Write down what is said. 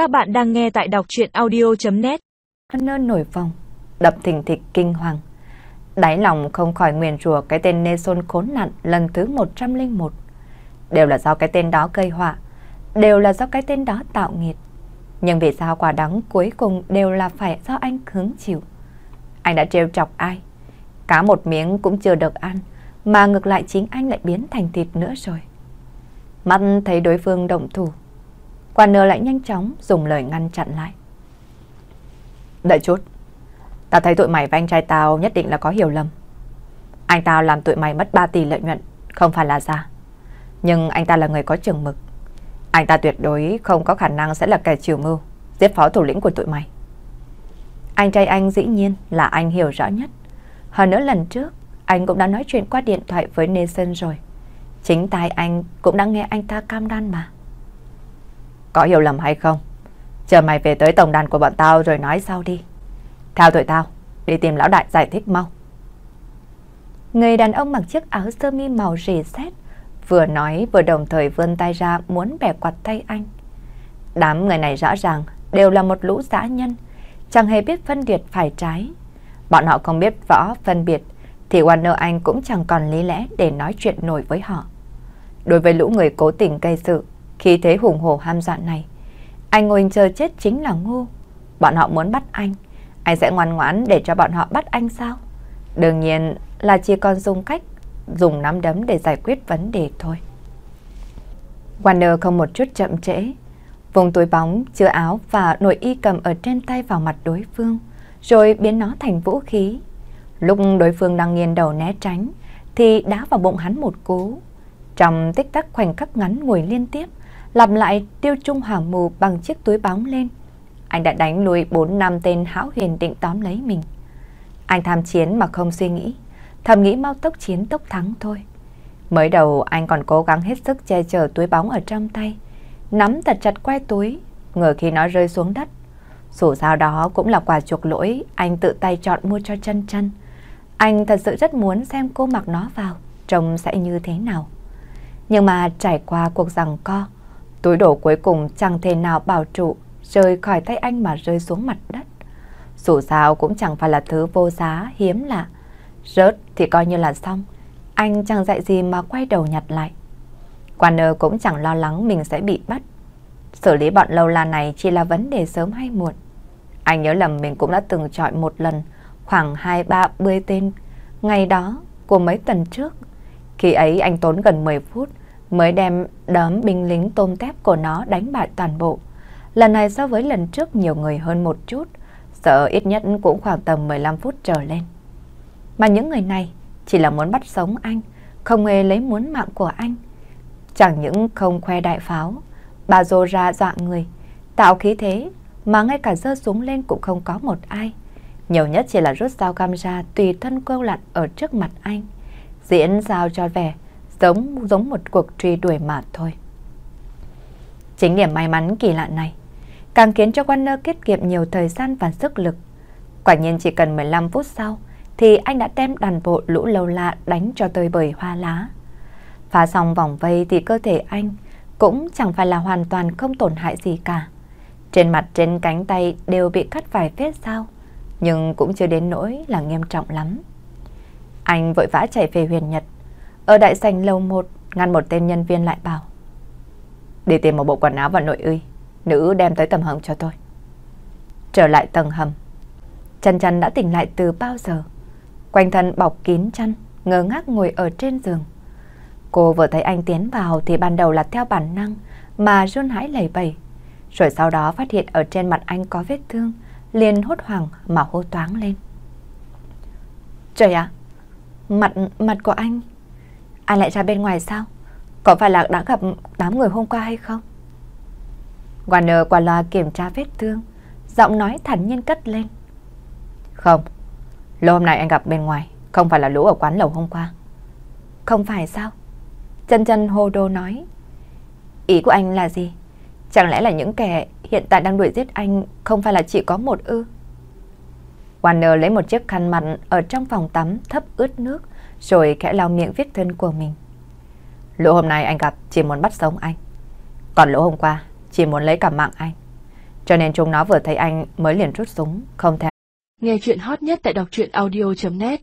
Các bạn đang nghe tại đọc chuyện audio.net Nơn nổi vòng, đập thình thịch kinh hoàng. Đáy lòng không khỏi nguyền rủa cái tên Nelson khốn nạn lần thứ 101. Đều là do cái tên đó gây họa, đều là do cái tên đó tạo nghiệt. Nhưng vì sao quả đắng cuối cùng đều là phải do anh hứng chịu? Anh đã trêu chọc ai? Cá một miếng cũng chưa được ăn, mà ngược lại chính anh lại biến thành thịt nữa rồi. Mắt thấy đối phương động thủ, Warner lại nhanh chóng dùng lời ngăn chặn lại. Đợi chút, tao thấy tụi mày và anh trai tao nhất định là có hiểu lầm. Anh tao làm tụi mày mất 3 tỷ lợi nhuận, không phải là giả. Nhưng anh ta là người có trường mực. Anh ta tuyệt đối không có khả năng sẽ là kẻ chiều mưu, giết phó thủ lĩnh của tụi mày. Anh trai anh dĩ nhiên là anh hiểu rõ nhất. Hơn nữa lần trước, anh cũng đã nói chuyện qua điện thoại với Nathan rồi. Chính tai anh cũng đã nghe anh ta cam đoan mà. Có hiểu lầm hay không? Chờ mày về tới tổng đàn của bọn tao rồi nói sau đi. Theo tụi tao, đi tìm lão đại giải thích mau. Người đàn ông mặc chiếc áo sơ mi màu rỉ sét vừa nói vừa đồng thời vươn tay ra muốn bẻ quạt tay anh. Đám người này rõ ràng đều là một lũ dã nhân, chẳng hề biết phân biệt phải trái. Bọn họ không biết võ phân biệt, thì Warner Anh cũng chẳng còn lý lẽ để nói chuyện nổi với họ. Đối với lũ người cố tình gây sự, khi thế hùng hổ ham dọa này, anh ngồi chờ chết chính là ngu. Bọn họ muốn bắt anh, anh sẽ ngoan ngoãn để cho bọn họ bắt anh sao? Đương nhiên là chỉ còn dùng cách dùng nắm đấm để giải quyết vấn đề thôi. Warner không một chút chậm trễ, vùng túi bóng, chứa áo và nội y cầm ở trên tay vào mặt đối phương, rồi biến nó thành vũ khí. Lúc đối phương đang nghiêng đầu né tránh, thì đá vào bụng hắn một cú. Trong tích tắc khoảnh khắc ngắn ngồi liên tiếp, lặp lại tiêu trung hoàng mù bằng chiếc túi bóng lên. Anh đã đánh lùi 4 năm tên hão huyền định tóm lấy mình. Anh tham chiến mà không suy nghĩ, thầm nghĩ mau tốc chiến tốc thắng thôi. Mới đầu anh còn cố gắng hết sức che chở túi bóng ở trong tay, nắm thật chặt quay túi, ngờ khi nó rơi xuống đất. Dù sao đó cũng là quà chuộc lỗi anh tự tay chọn mua cho chân chân. Anh thật sự rất muốn xem cô mặc nó vào, trông sẽ như thế nào. Nhưng mà trải qua cuộc rằng co, túi đồ cuối cùng chẳng thể nào bảo trụ rơi khỏi tay anh mà rơi xuống mặt đất. Dù sao cũng chẳng phải là thứ vô giá, hiếm lạ. Rớt thì coi như là xong. Anh chẳng dạy gì mà quay đầu nhặt lại. Warner cũng chẳng lo lắng mình sẽ bị bắt. Xử lý bọn lâu la này chỉ là vấn đề sớm hay muộn. Anh nhớ lầm mình cũng đã từng chọi một lần khoảng 2-3 tên ngày đó của mấy tuần trước. Khi ấy anh tốn gần 10 phút mới đem đám binh lính tôm tép của nó đánh bại toàn bộ. Lần này so với lần trước nhiều người hơn một chút, sợ ít nhất cũng khoảng tầm 15 phút trở lên. Mà những người này chỉ là muốn bắt sống anh, không hề lấy muốn mạng của anh. Chẳng những không khoe đại pháo, bà dô ra dọa người, tạo khí thế mà ngay cả rơi súng lên cũng không có một ai. Nhiều nhất chỉ là rút dao cam ra tùy thân câu lặn ở trước mặt anh. Diễn sao cho vẻ giống giống một cuộc truy đuổi mà thôi. Chính điểm may mắn kỳ lạ này càng khiến cho Warner tiết kiệm nhiều thời gian và sức lực. Quả nhiên chỉ cần 15 phút sau thì anh đã đem đàn bộ lũ lâu lạ đánh cho tơi bời hoa lá. Phá xong vòng vây thì cơ thể anh cũng chẳng phải là hoàn toàn không tổn hại gì cả. Trên mặt trên cánh tay đều bị cắt vài vết sao, nhưng cũng chưa đến nỗi là nghiêm trọng lắm. Anh vội vã chạy về huyền Nhật. Ở đại sảnh lầu 1, ngăn một tên nhân viên lại bảo. Đi tìm một bộ quần áo và nội y, nữ đem tới tầng hầm cho tôi. Trở lại tầng hầm, Chân chân đã tỉnh lại từ bao giờ. Quanh thân bọc kín chăn, ngơ ngác ngồi ở trên giường. Cô vừa thấy anh tiến vào thì ban đầu là theo bản năng mà run hãi lẩy bẩy. Rồi sau đó phát hiện ở trên mặt anh có vết thương, liền hốt hoảng mà hô toáng lên. Trời ạ, mặt mặt của anh, anh lại ra bên ngoài sao? Có phải là đã gặp đám người hôm qua hay không? Warner qua loa kiểm tra vết thương, giọng nói thản nhiên cất lên. Không, lô hôm nay anh gặp bên ngoài, không phải là lũ ở quán lầu hôm qua. Không phải sao? Chân chân hô đô nói. Ý của anh là gì? Chẳng lẽ là những kẻ hiện tại đang đuổi giết anh không phải là chỉ có một ư? Warner lấy một chiếc khăn mặt ở trong phòng tắm thấp ướt nước rồi khẽ lau miệng vết thương của mình. Lũ hôm nay anh gặp chỉ muốn bắt sống anh. Còn lũ hôm qua chỉ muốn lấy cả mạng anh. Cho nên chúng nó vừa thấy anh mới liền rút súng, không thèm. Nghe chuyện hot nhất tại đọc truyện audio.net